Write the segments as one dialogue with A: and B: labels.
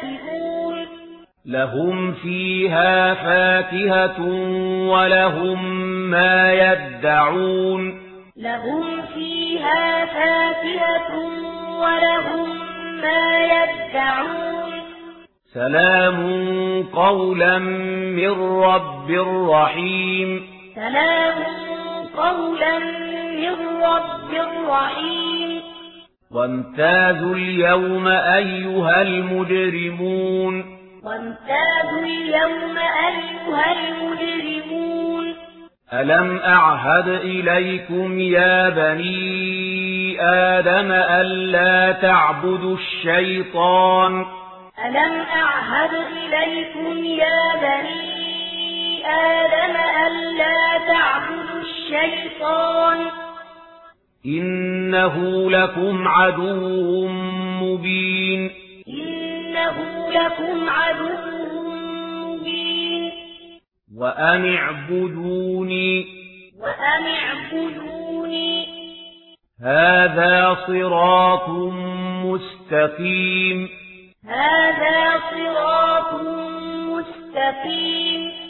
A: فاكهون
B: لهم فيها فاكهة ولهم ما يدعون
A: لهم فيها فاكهة ولهم ما يدعون
B: سلام قولا من رب رحيم
A: سلام قولا من رب رحيم
B: وامتازوا اليوم أيها المجرمون.
A: وامتازوا اليوم أيها المجرمون.
B: ألم أعهد إليكم يا بني آدم ألا تعبدوا الشيطان؟
A: ألم أعهد إليكم يا بني آدم ألا تعبدوا الشيطان؟
B: إنه لكم عدو مبين
A: إنه لكم عدو مبين
B: وأن اعبدوني
A: وأن اعبدوني
B: هذا صراط مستقيم
A: هذا صراط مستقيم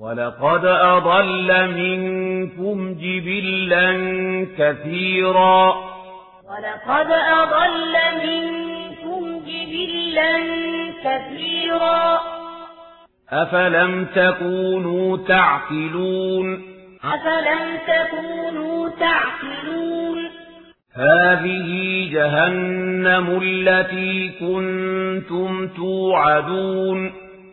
B: وَلَقَدْ أَضَلَّ مِنكُمْ جِبِلًّا كَثِيرًا
A: وَلَقَدْ أَضَلَّ مِنكُمْ جِبِلًّا كَثِيرًا
B: أَفَلَمْ تَكُونُوا تَعْقِلُونَ
A: أَفَلَمْ تَكُونُوا تَعْقِلُونَ
B: هَٰذِهِ جَهَنَّمُ الَّتِي كُنتُمْ تُوعَدُونَ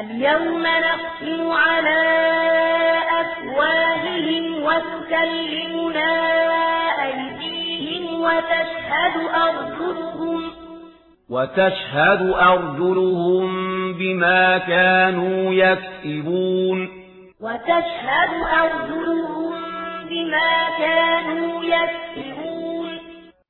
A: اليوم نختم على أفواههم وتكلمنا أيديهم وتشهد أرجلهم
B: وتشهد أرجلهم بما كانوا يكسبون.
A: وتشهد أرجلهم بما كانوا يكسبون.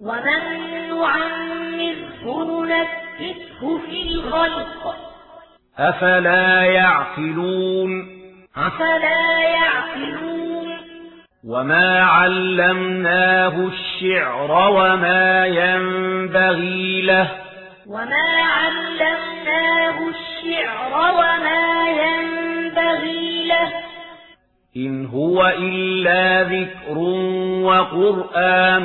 A: ومن نعمره نكسه في الخلق
B: أفلا يعقلون
A: أفلا يعقلون
B: وما علمناه الشعر وما ينبغي له
A: وما علمناه الشعر وما ينبغي له
B: إن هو إلا ذكر وقرآن